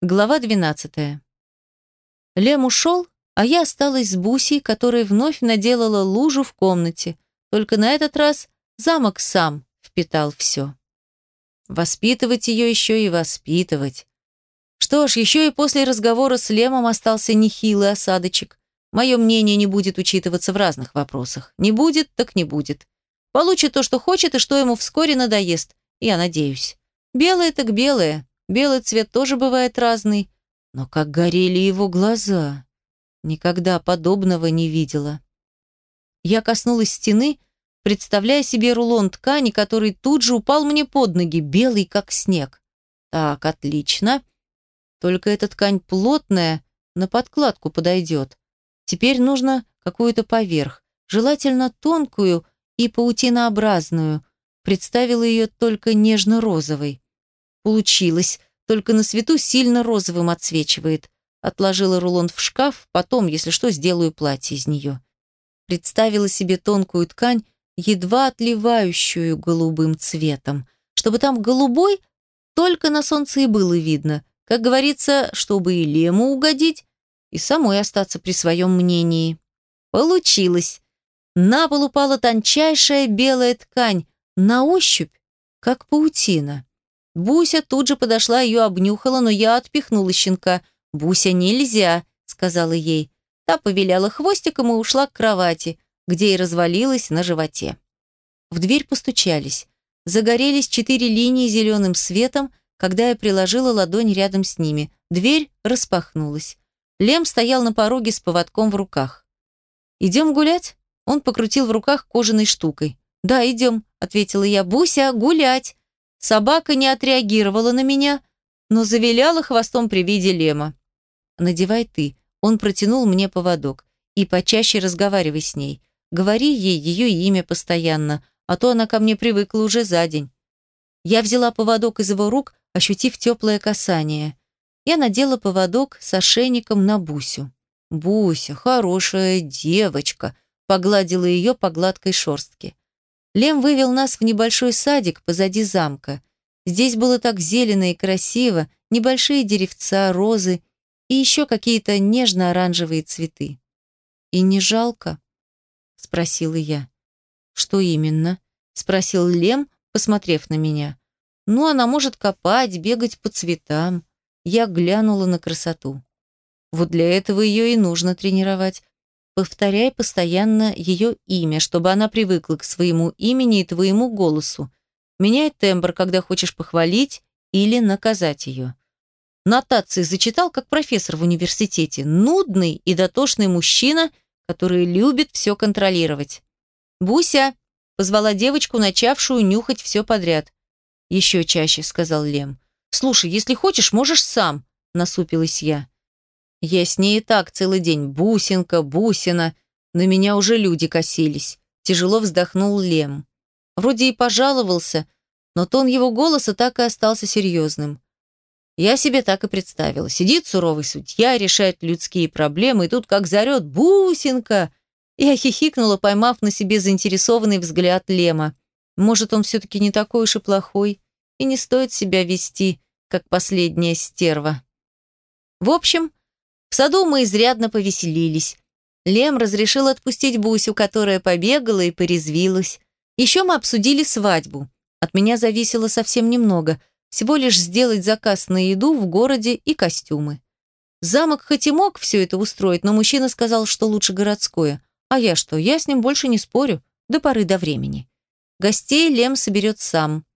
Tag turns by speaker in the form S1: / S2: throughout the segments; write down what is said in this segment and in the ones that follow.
S1: Глава 12. Лем ушел, а я осталась с Бусей, которая вновь наделала лужу в комнате. Только на этот раз замок сам впитал все. Воспитывать ее еще и воспитывать. Что ж, еще и после разговора с Лемом остался нехилый осадочек. Мое мнение не будет учитываться в разных вопросах. Не будет, так не будет. Получит то, что хочет, и что ему вскоре надоест. Я надеюсь. Белое так белое. Белый цвет тоже бывает разный. Но как горели его глаза. Никогда подобного не видела. Я коснулась стены, представляя себе рулон ткани, который тут же упал мне под ноги, белый как снег. Так, отлично. Только эта ткань плотная, на подкладку подойдет. Теперь нужно какую-то поверх, желательно тонкую и паутинообразную. Представила ее только нежно-розовой. Получилось, только на свету сильно розовым отсвечивает. Отложила рулон в шкаф, потом, если что, сделаю платье из нее. Представила себе тонкую ткань, едва отливающую голубым цветом. Чтобы там голубой, только на солнце и было видно. Как говорится, чтобы и Лему угодить, и самой остаться при своем мнении. Получилось. На пол упала тончайшая белая ткань, на ощупь, как паутина. Буся тут же подошла, ее обнюхала, но я отпихнула щенка. «Буся, нельзя», — сказала ей. Та повиляла хвостиком и ушла к кровати, где и развалилась на животе. В дверь постучались. Загорелись четыре линии зеленым светом, когда я приложила ладонь рядом с ними. Дверь распахнулась. Лем стоял на пороге с поводком в руках. «Идем гулять?» Он покрутил в руках кожаной штукой. «Да, идем», — ответила я. «Буся, гулять!» Собака не отреагировала на меня, но завиляла хвостом при виде Лема. «Надевай ты». Он протянул мне поводок. «И почаще разговаривай с ней. Говори ей ее имя постоянно, а то она ко мне привыкла уже за день». Я взяла поводок из его рук, ощутив теплое касание. Я надела поводок с ошейником на Бусю. «Буся, хорошая девочка», погладила ее по гладкой шорстке. Лем вывел нас в небольшой садик позади замка. Здесь было так зелено и красиво, небольшие деревца, розы и еще какие-то нежно-оранжевые цветы. «И не жалко?» — спросила я. «Что именно?» — спросил Лем, посмотрев на меня. «Ну, она может копать, бегать по цветам». Я глянула на красоту. Вот для этого ее и нужно тренировать. Повторяй постоянно ее имя, чтобы она привыкла к своему имени и твоему голосу. Меняй тембр, когда хочешь похвалить или наказать ее. Нотации зачитал, как профессор в университете. Нудный и дотошный мужчина, который любит все контролировать. «Буся!» – позвала девочку, начавшую нюхать все подряд. «Еще чаще», – сказал Лем. «Слушай, если хочешь, можешь сам», – насупилась я. Я с ней и так целый день. Бусинка, бусина. На меня уже люди косились. Тяжело вздохнул Лем. Вроде и пожаловался, но тон его голоса так и остался серьезным. Я себе так и представила. Сидит суровый судья, решает людские проблемы, и тут как зарет «Бусинка!» Я хихикнула, поймав на себе заинтересованный взгляд Лема. Может, он все-таки не такой уж и плохой, и не стоит себя вести, как последняя стерва. В общем, в саду мы изрядно повеселились. Лем разрешил отпустить Бусю, которая побегала и порезвилась. Еще мы обсудили свадьбу. От меня зависело совсем немного. Всего лишь сделать заказ на еду в городе и костюмы. Замок хоть и мог все это устроить, но мужчина сказал, что лучше городское. А я что, я с ним больше не спорю. До поры до времени. Гостей Лем соберет сам.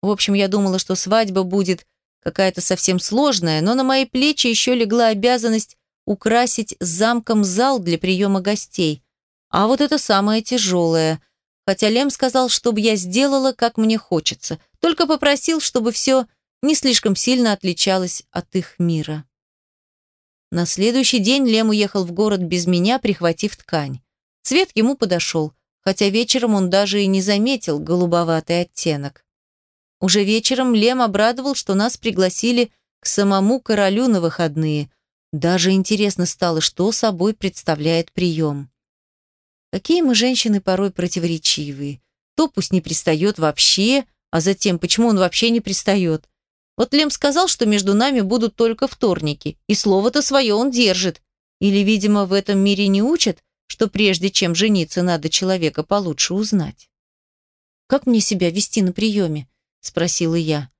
S1: В общем, я думала, что свадьба будет какая-то совсем сложная, но на мои плечи еще легла обязанность украсить замком зал для приема гостей. А вот это самое тяжелое. Хотя Лем сказал, чтобы я сделала, как мне хочется, только попросил, чтобы все не слишком сильно отличалось от их мира. На следующий день Лем уехал в город без меня, прихватив ткань. Цвет ему подошел, хотя вечером он даже и не заметил голубоватый оттенок. Уже вечером Лем обрадовал, что нас пригласили к самому королю на выходные. Даже интересно стало, что собой представляет прием. Какие мы женщины порой противоречивые. То пусть не пристает вообще, а затем, почему он вообще не пристает. Вот Лем сказал, что между нами будут только вторники, и слово-то свое он держит. Или, видимо, в этом мире не учат, что прежде чем жениться, надо человека получше узнать. «Как мне себя вести на приеме?» – спросила я.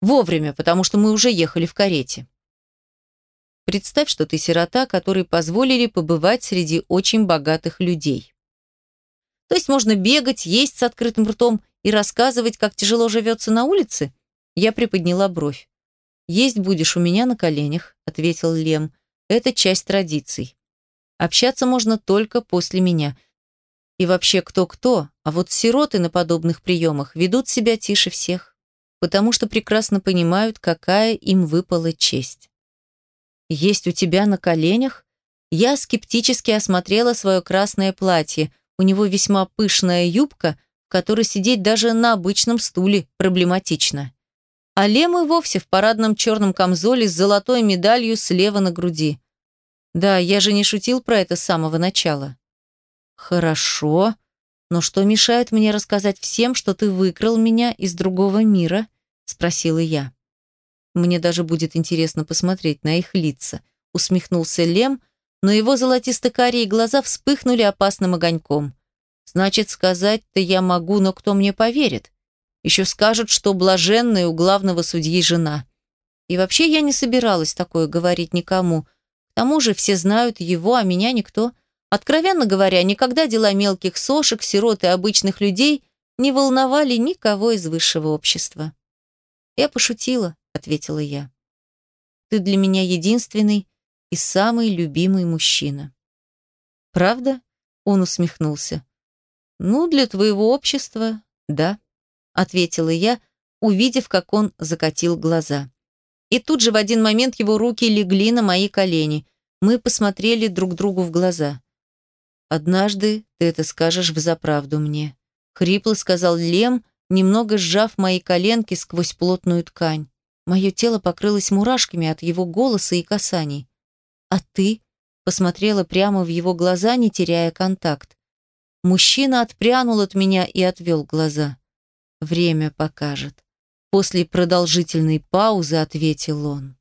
S1: «Вовремя, потому что мы уже ехали в карете». Представь, что ты сирота, которой позволили побывать среди очень богатых людей. То есть можно бегать, есть с открытым ртом и рассказывать, как тяжело живется на улице? Я приподняла бровь. «Есть будешь у меня на коленях», — ответил Лем. «Это часть традиций. Общаться можно только после меня. И вообще кто-кто, а вот сироты на подобных приемах ведут себя тише всех, потому что прекрасно понимают, какая им выпала честь. Есть у тебя на коленях? Я скептически осмотрела свое красное платье. У него весьма пышная юбка, в которой сидеть даже на обычном стуле проблематично. А Лем и вовсе в парадном черном камзоле с золотой медалью слева на груди. Да, я же не шутил про это с самого начала. Хорошо, но что мешает мне рассказать всем, что ты выкрал меня из другого мира? Спросила я. Мне даже будет интересно посмотреть на их лица. Усмехнулся Лем, но его золотисто-карие глаза вспыхнули опасным огоньком. Значит, сказать-то я могу, но кто мне поверит? Еще скажут, что блаженная у главного судьи жена. И вообще я не собиралась такое говорить никому – тому же все знают его, а меня никто. Откровенно говоря, никогда дела мелких сошек, сирот и обычных людей не волновали никого из высшего общества. «Я пошутила», — ответила я. «Ты для меня единственный и самый любимый мужчина». «Правда?» — он усмехнулся. «Ну, для твоего общества, да», — ответила я, увидев, как он закатил глаза. И тут же в один момент его руки легли на мои колени. Мы посмотрели друг другу в глаза. «Однажды ты это скажешь взаправду мне», — хрипло сказал Лем, немного сжав мои коленки сквозь плотную ткань. Мое тело покрылось мурашками от его голоса и касаний. «А ты?» — посмотрела прямо в его глаза, не теряя контакт. Мужчина отпрянул от меня и отвел глаза. «Время покажет». После продолжительной паузы ответил он.